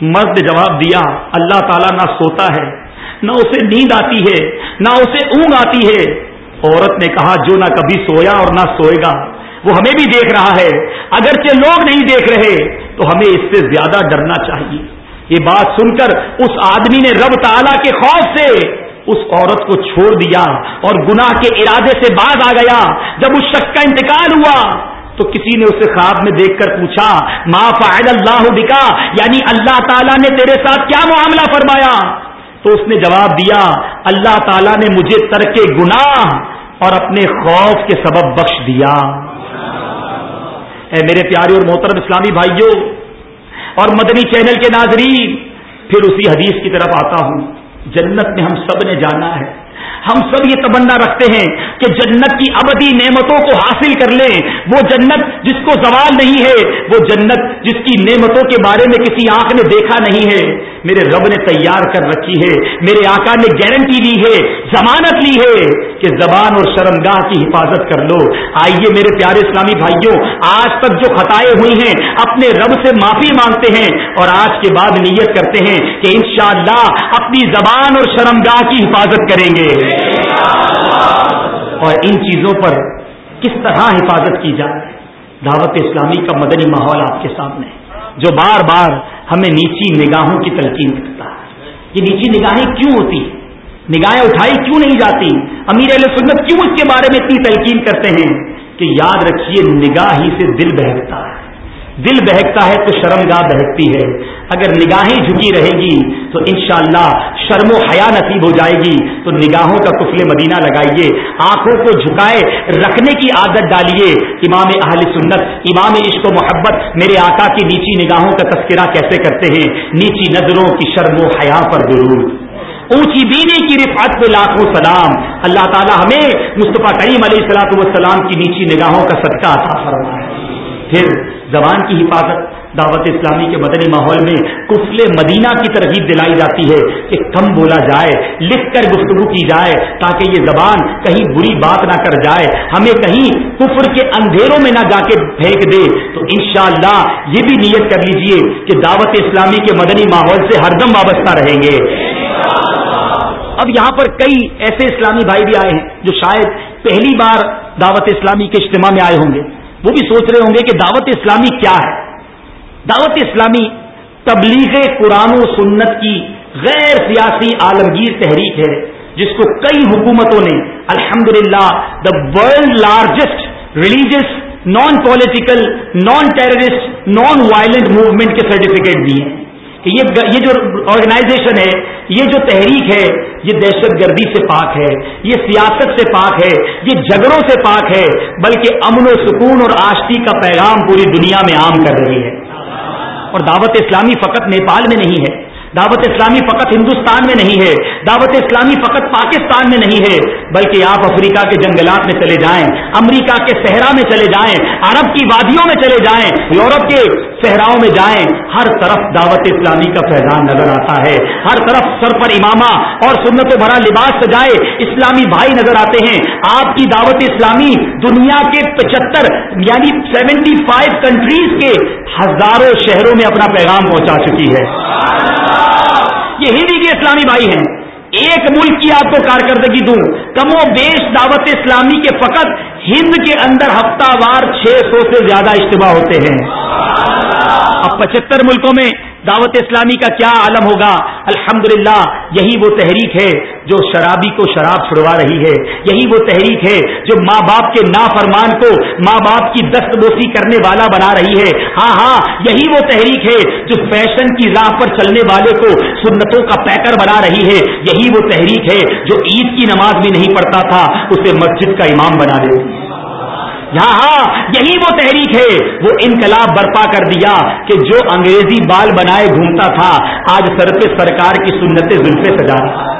A: مرد جواب دیا، اللہ تعالیٰ نہ سوتا ہے نہ اسے نیند آتی ہے، نہ اسے اونگ آتی ہے۔ عورت نے کہا، جو نہ کبھی سویا اور نہ سوئے گا، وہ ہمیں بھی دیکھ رہا ہے۔ اگرچہ لوگ نہیں دیکھ رہے، تو ہمیں اس سے زیادہ ڈرنا چاہیے۔ یہ بات سن کر اس آدمی نے رب تعالی کے خوف سے اس عورت کو چھوڑ دیا اور گناہ کے ارادے سے باز آ گیا۔ جب اس شخص کا انتقال ہوا، تو کسی نے اسے خواب میں دیکھ کر پوچھا، ما فعل اللہ بکا؟ یعنی اللہ تعالیٰ نے تیرے ساتھ کیا معاملہ فرمایا؟ تو اس نے جواب دیا، اللہ تعالیٰ نے مجھے ترک گناہ اور اپنے خوف کے سبب بخش دیا۔ اے میرے پیارے اور محترم اسلامی بھائیوں اور مدنی چینل کے ناظرین، پھر اسی حدیث کی طرف آتا ہوں۔ جنت میں ہم سب نے جانا ہے۔ ہم سب یہ تمنا رکھتے ہیں کہ جنت کی ابدی نعمتوں کو حاصل کر لیں۔ وہ جنت جس کو زوال نہیں ہے، وہ جنت جس کی نعمتوں کے بارے میں کسی آنکھ نے دیکھا نہیں ہے۔ میرے رب نے تیار کر رکھی ہے، میرے آقا نے گارنٹی لی ہے، ضمانت لی ہے کہ زبان اور شرمگاہ کی حفاظت کر لو۔ آئیے میرے پیارے اسلامی بھائیوں، آج تک جو خطائیں ہوئی ہیں، اپنے رب سے معافی مانگتے ہیں اور آج کے بعد نیت کرتے ہیں کہ انشاءاللہ اپنی زبان اور شرمگاہ کی حفاظت کریں گے۔ اور ان چیزوں پر کس طرح حفاظت کی جائے؟ دعوت اسلامی کا مدنی ماحول آپ کے سامنے۔ ہے جو بار بار ہمیں نیچی نگاہوں کی تلقین کرتا ہے۔ یہ نیچی نگاہیں کیوں ہوتی نگاہیں اٹھائی کیوں نہیں جاتی؟ امیر علیہ سنت کیوں اس کے بارے میں اتنی تلقین کرتے ہیں؟ کہ یاد رکھیے نگاہ ہی سے دل بہکتا ہے۔ دل بہکتا ہے تو شرم گاہ بہکتی ہے۔ اگر نگاہیں جھکی رہے گی تو انشاءاللہ شرم و حیا نصیب ہو جائے گی۔ تو نگاہوں کا کفل مدینہ لگائیے، آنکھوں کو جھکائے رکھنے کی عادت ڈالیے۔ امام اہل سنت، امام عشق و محبت میرے آقا کی نیچی نگاہوں کا تذکرہ کیسے کرتے ہیں؟ نیچی نظروں کی شرم و حیا پر ضرور اونچی بینی کی رفعت پہ لاکھوں سلام۔ اللہ تعالی ہمیں مصطفیٰ کریم علیہ السلاۃ والسلام کی نیچی نگاہوں کا صدقہ عطا فرمائے۔ پھر زبان کی حفاظت۔ دعوت اسلامی کے مدنی ماحول میں کفل مدینہ کی ترغیب دلائی جاتی ہے کہ کم بولا جائے، لکھ کر گفتگو کی جائے تاکہ یہ زبان کہیں بری بات نہ کر جائے، ہمیں کہیں کفر کے اندھیروں میں نہ جا کے پھینک دے۔ تو انشاءاللہ یہ بھی نیت کر لیجیے کہ دعوت اسلامی کے مدنی ماحول سے ہر دم وابستہ رہیں گے۔ اب یہاں پر کئی ایسے اسلامی بھائی بھی آئے ہیں جو شاید پہلی بار دعوت اسلامی کے اجتماع میں آئے ہوں گے۔ وہ بھی سوچ رہے ہوں گے کہ دعوت اسلامی کیا ہے۔ دعوت اسلامی تبلیغ قرآن و سنت کی غیر سیاسی عالمگیر تحریک ہے، جس کو کئی حکومتوں نے الحمد للہ the world largest religious non political non terrorist non violent movement کے سرٹیفکیٹ دیے ہیں۔ کہ یہ جو آرگنائزیشن ہے، یہ جو تحریک ہے، یہ دہشت گردی سے پاک ہے، یہ سیاست سے پاک ہے، یہ جھگڑوں سے پاک ہے، بلکہ امن و سکون اور آشتی کا پیغام پوری دنیا میں عام کر رہی ہے۔ اور دعوت اسلامی فقط نیپال میں نہیں ہے۔ دعوت اسلامی فقط ہندوستان میں نہیں ہے، دعوت اسلامی فقط پاکستان میں نہیں ہے، بلکہ آپ افریقہ کے جنگلات میں چلے جائیں، امریکہ کے صحرا میں چلے جائیں، عرب کی وادیوں میں چلے جائیں، یورپ کے صحراؤں میں جائیں، ہر طرف دعوت اسلامی کا فیضان نظر آتا ہے۔ ہر طرف سر پر امامہ اور سنت و بھرا لباس سجائے اسلامی بھائی نظر آتے ہیں۔ آپ کی دعوت اسلامی دنیا کے پچہتر یعنی سیونٹی فائیو کنٹریز کے ہزاروں شہروں میں اپنا پیغام پہنچا چکی ہے۔ یہ ہندی کے اسلامی بھائی ہیں۔ ایک ملک کی آپ کو کارکردگی دوں۔ کم و بیش دعوت اسلامی کے فقط ہند کے اندر ہفتہ وار چھ سو سے زیادہ اجتماع ہوتے ہیں۔ اب پچہتر ملکوں میں دعوت اسلامی کا کیا عالم ہوگا؟ الحمدللہ، یہی وہ تحریک ہے جو شرابی کو شراب چھڑوا رہی ہے، یہی وہ تحریک ہے جو ماں باپ کے نافرمان کو ماں باپ کی دست بوسی کرنے والا بنا رہی ہے۔ ہاں ہاں یہی وہ تحریک ہے جو فیشن کی راہ پر چلنے والے کو سنتوں کا پیکر بنا رہی ہے۔ یہی وہ تحریک ہے جو عید کی نماز بھی نہیں پڑھتا تھا، اسے مسجد کا امام بنا دیتی ہے۔ یہاں ہاں، یہی وہ تحریک ہے، وہ انقلاب برپا کر دیا کہ جو انگریزی بال بنائے گھومتا تھا، آج سر پہ سرکار کی سنت زلفے سجا رہا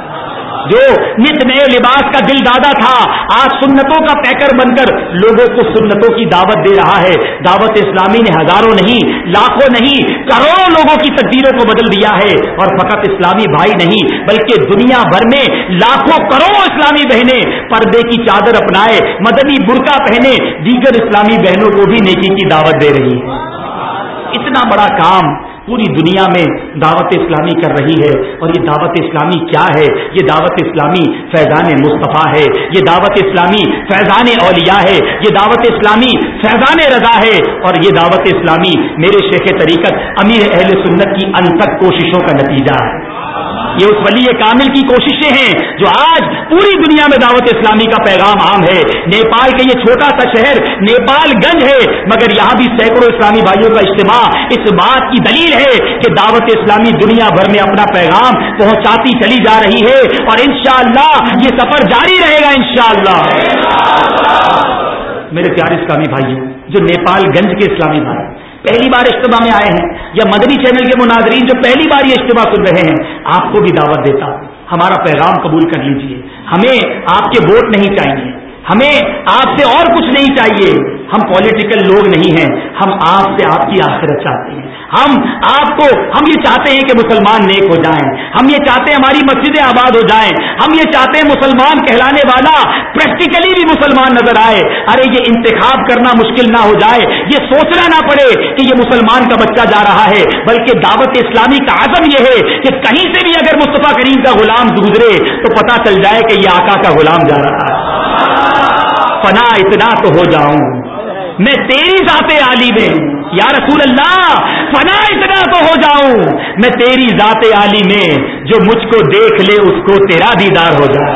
A: جو نت نئے لباس کا دل دادا تھا، آج سنتوں کا پیکر بن کر لوگوں کو سنتوں کی دعوت دے رہا ہے۔ دعوت اسلامی نے ہزاروں نہیں، لاکھوں نہیں، کروڑوں لوگوں کی تقدیروں کو بدل دیا ہے۔ اور فقط اسلامی بھائی نہیں، بلکہ دنیا بھر میں لاکھوں کروڑوں اسلامی بہنیں پردے کی چادر اپنائے، مدنی برقع پہنے دیگر اسلامی بہنوں کو بھی نیکی کی دعوت دے رہی ہے اتنا بڑا کام پوری دنیا میں دعوت اسلامی کر رہی ہے اور یہ دعوت اسلامی کیا ہے؟ یہ دعوت اسلامی فیضان مصطفیٰ ہے۔ یہ دعوت اسلامی فیضان اولیاء ہے۔ یہ دعوت اسلامی فیضان رضا ہے۔ اور یہ دعوت اسلامی میرے شیخ طریقت امیر اہل سنت کی انتک کوششوں کا نتیجہ ہے۔ یہ اس ولی کامل کی کوششیں ہیں جو آج پوری دنیا میں دعوت اسلامی کا پیغام عام ہے۔ نیپال کا یہ چھوٹا سا شہر نیپال گنج ہے، مگر یہاں بھی سینکڑوں اسلامی بھائیوں کا اجتماع اس بات کی دلیل ہے کہ دعوت اسلامی دنیا بھر میں اپنا پیغام پہنچاتی چلی جا رہی ہے اور انشاءاللہ یہ سفر جاری رہے گا انشاءاللہ۔ میرے پیارے اسلامی بھائیوں، جو نیپال گنج کے اسلامی بھائی پہلی بار اجتماع میں آئے ہیں۔ یا مدنی چینل کے مناظرین جو پہلی بار یہ اجتماع سن رہے ہیں، آپ کو بھی دعوت دیتا ہمارا پیغام قبول کر لیجیے۔ ہمیں آپ کے ووٹ نہیں چاہیے۔ ہمیں آپ سے اور کچھ نہیں چاہیے۔ ہم پولیٹیکل لوگ نہیں ہیں، ہم آپ سے آپ کی آخرت چاہتے ہیں۔ ہم آپ کو، ہم یہ چاہتے ہیں کہ مسلمان نیک ہو جائیں۔ ہم یہ چاہتے ہیں ہماری مسجدیں آباد ہو جائیں۔ ہم یہ چاہتے ہیں مسلمان کہلانے والا پریکٹیکلی بھی مسلمان نظر آئے۔ ارے، یہ انتخاب کرنا مشکل نہ ہو جائے۔ یہ سوچنا نہ پڑے کہ یہ مسلمان کا بچہ جا رہا ہے۔ بلکہ دعوت اسلامی کا عزم یہ ہے کہ کہیں سے بھی اگر مصطفیٰ کریم کا غلام گزرے تو پتا چل جائے کہ یہ آقا کا غلام جا رہا ہے۔ فنا اتنا تو ہو جاؤں۔ میں تیری ذات عالی میں یا رسول اللہ فنا اتنا تو ہو جاؤں میں تیری ذات عالی میں، جو مجھ کو دیکھ لے، اس کو تیرا دیدار ہو جائے۔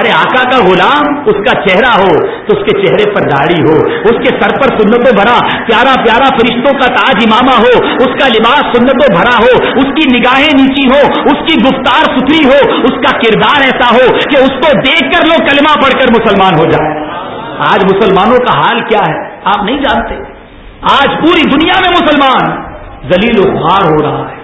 A: ارے، آقا کا غلام، اس کا چہرہ ہو، تو اس کے چہرے پر داڑھی ہو۔ اس کے سر پر سنتوں بھرا، پیارا پیارا فرشتوں کا تاج امامہ ہو۔ اس کا لباس سنتوں بھرا ہو۔ اس کی نگاہیں نیچی ہو۔ اس کی گفتار ستھری ہو۔ اس کا کردار ایسا ہو کہ اس کو دیکھ کر لوگ کلمہ پڑھ کر مسلمان ہو جائے آج مسلمانوں کا حال کیا ہے؟ آپ نہیں جانتے۔ آج پوری دنیا میں مسلمان زلیل و خوار ہو رہا ہے۔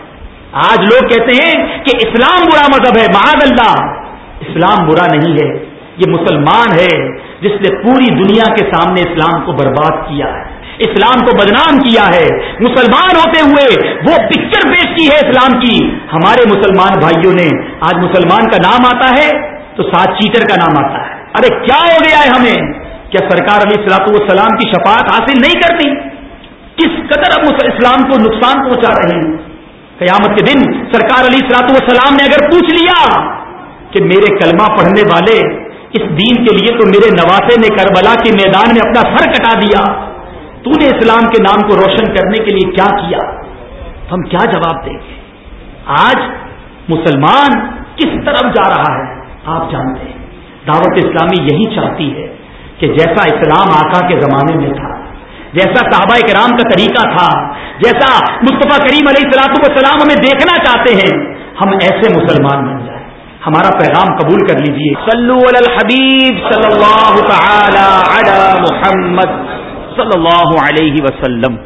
A: آج لوگ کہتے ہیں کہ اسلام برا مذہب ہے، معاذ اللہ۔ اسلام برا نہیں ہے۔ یہ مسلمان ہے جس نے پوری دنیا کے سامنے اسلام کو برباد کیا ہے۔ اسلام کو بدنام کیا ہے۔ مسلمان ہوتے ہوئے وہ پکچر پیش کی ہے اسلام کی۔ ہمارے مسلمان بھائیوں نے، آج مسلمان کا نام آتا ہے تو سات چیٹر کا نام آتا ہے۔ ارے کیا ہو گیا ہے ہمیں؟ کیا سرکار علی سلاط والسلام کی شفاعت حاصل نہیں کرتی، کس قدر اب اسلام کو نقصان پہنچا رہے ہیں؟ قیامت کے دن سرکار علی سلاط والسلام نے اگر پوچھ لیا کہ میرے کلمہ پڑھنے والے اس دین کے لیے تو میرے نواسے نے کربلا کے میدان میں اپنا سر کٹا دیا، تو نے اسلام کے نام کو روشن کرنے کے لیے کیا کیا؟ ہم کیا جواب دیں گے؟ آج مسلمان کس طرف جا رہا ہے؟ آپ جانتے ہیں۔ دعوت اسلامی یہی چاہتی ہے کہ جیسا اسلام آقا کے زمانے میں تھا، جیسا صحابہ کرام کا طریقہ تھا، جیسا مصطفیٰ کریم علیہ السلاط والسلام ہمیں دیکھنا چاہتے ہیں، ہم ایسے مسلمان بن جائیں۔ ہمارا پیغام قبول کر لیجیے
B: صلو علی الحبیب صلی اللہ تعالی علی محمد صلی اللہ علیہ وسلم۔